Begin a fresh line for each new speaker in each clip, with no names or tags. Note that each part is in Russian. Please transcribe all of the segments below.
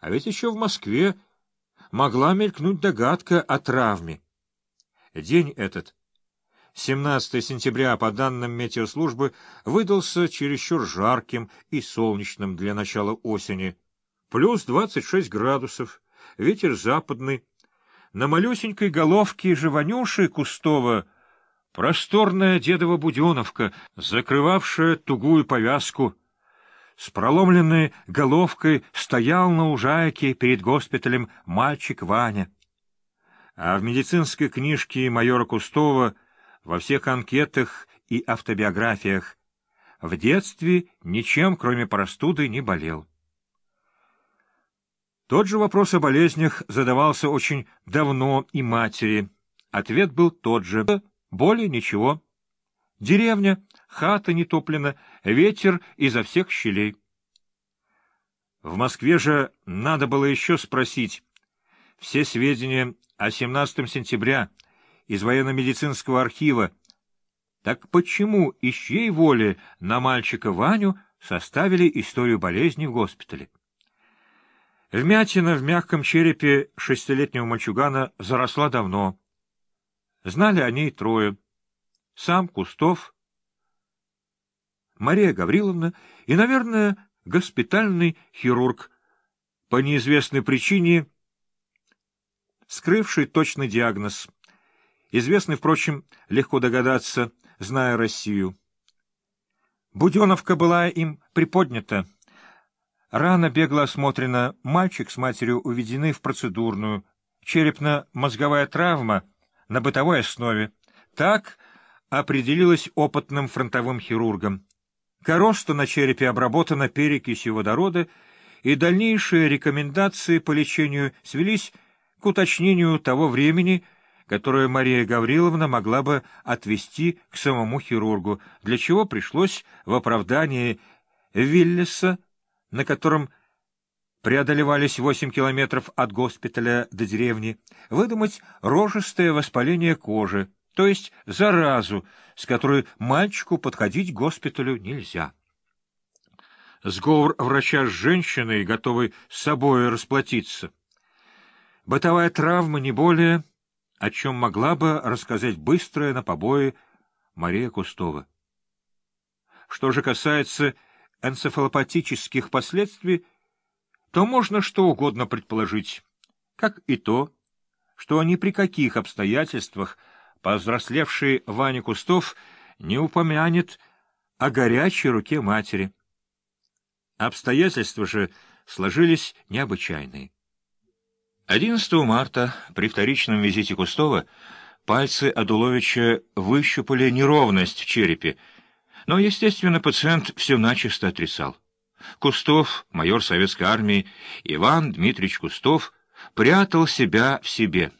А ведь еще в Москве могла мелькнуть догадка о травме. День этот, 17 сентября, по данным метеослужбы, выдался чересчур жарким и солнечным для начала осени. Плюс 26 градусов, ветер западный. На малюсенькой головке Живанюши Кустова просторная дедова буденовка, закрывавшая тугую повязку — с проломленной головкой стоял на лужайке перед госпиталем мальчик Ваня. А в медицинской книжке майора Кустова во всех анкетах и автобиографиях в детстве ничем, кроме простуды, не болел. Тот же вопрос о болезнях задавался очень давно и матери. Ответ был тот же. Более ничего. Деревня, хата не топлена, ветер изо всех щелей. В Москве же надо было еще спросить. Все сведения о 17 сентября из военно-медицинского архива. Так почему, из чьей воли на мальчика Ваню составили историю болезни в госпитале? Вмятина в мягком черепе шестилетнего мальчугана заросла давно. Знали о ней трое. Сам Кустов, Мария Гавриловна и, наверное, госпитальный хирург, по неизвестной причине скрывший точный диагноз, известный, впрочем, легко догадаться, зная Россию. Буденовка была им приподнята. Рана бегло осмотрена, мальчик с матерью уведены в процедурную, черепно-мозговая травма на бытовой основе. Так определилась опытным фронтовым хирургом. Короста на черепе обработана перекисью водорода, и дальнейшие рекомендации по лечению свелись к уточнению того времени, которое Мария Гавриловна могла бы отвести к самому хирургу, для чего пришлось в оправдании Виллеса, на котором преодолевались восемь километров от госпиталя до деревни, выдумать рожистое воспаление кожи, то есть заразу, с которой мальчику подходить к госпиталю нельзя. Сговор врача с женщиной, готовой с собой расплатиться. Бытовая травма не более, о чем могла бы рассказать быстрая на побои Мария Кустова. Что же касается энцефалопатических последствий, то можно что угодно предположить, как и то, что ни при каких обстоятельствах повзрослевший Ваня Кустов не упомянет о горячей руке матери. Обстоятельства же сложились необычайные. 11 марта при вторичном визите Кустова пальцы Адуловича выщупали неровность в черепе, но, естественно, пациент все начисто отрицал. Кустов, майор советской армии, Иван Дмитриевич Кустов, прятал себя в себе —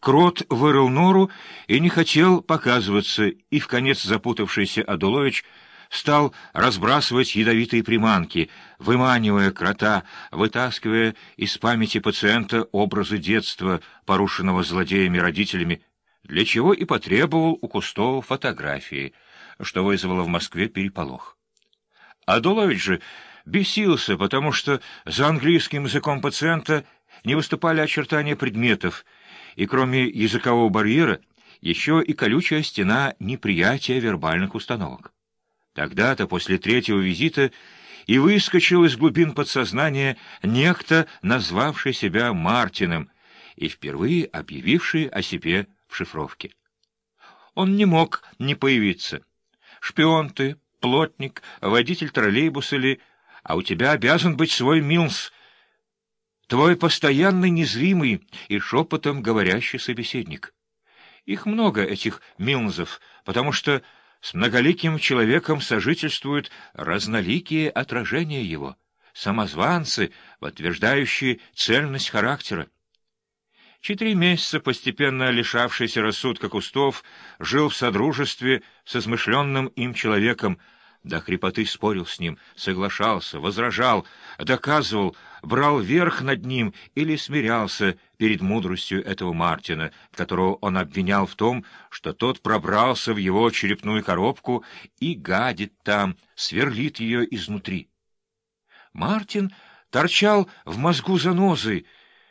Крот вырыл нору и не хотел показываться, и в конец запутавшийся Адулович стал разбрасывать ядовитые приманки, выманивая крота, вытаскивая из памяти пациента образы детства, порушенного злодеями-родителями, для чего и потребовал у Кустова фотографии, что вызвало в Москве переполох. Адулович же бесился, потому что за английским языком пациента не выступали очертания предметов, и кроме языкового барьера еще и колючая стена неприятия вербальных установок. Тогда-то, после третьего визита, и выскочил из глубин подсознания некто, назвавший себя Мартином и впервые объявивший о себе в шифровке. Он не мог не появиться. Шпион ты, плотник, водитель троллейбуса ли, а у тебя обязан быть свой Милс — твой постоянный незримый и шепотом говорящий собеседник. Их много, этих Милнзов, потому что с многоликим человеком сожительствуют разноликие отражения его, самозванцы, подтверждающие цельность характера. Четыре месяца, постепенно лишавшийся рассудка кустов, жил в содружестве с измышленным им человеком, до хрипоты спорил с ним, соглашался, возражал, доказывал, брал верх над ним или смирялся перед мудростью этого Мартина, которого он обвинял в том, что тот пробрался в его черепную коробку и гадит там, сверлит ее изнутри. Мартин торчал в мозгу занозой,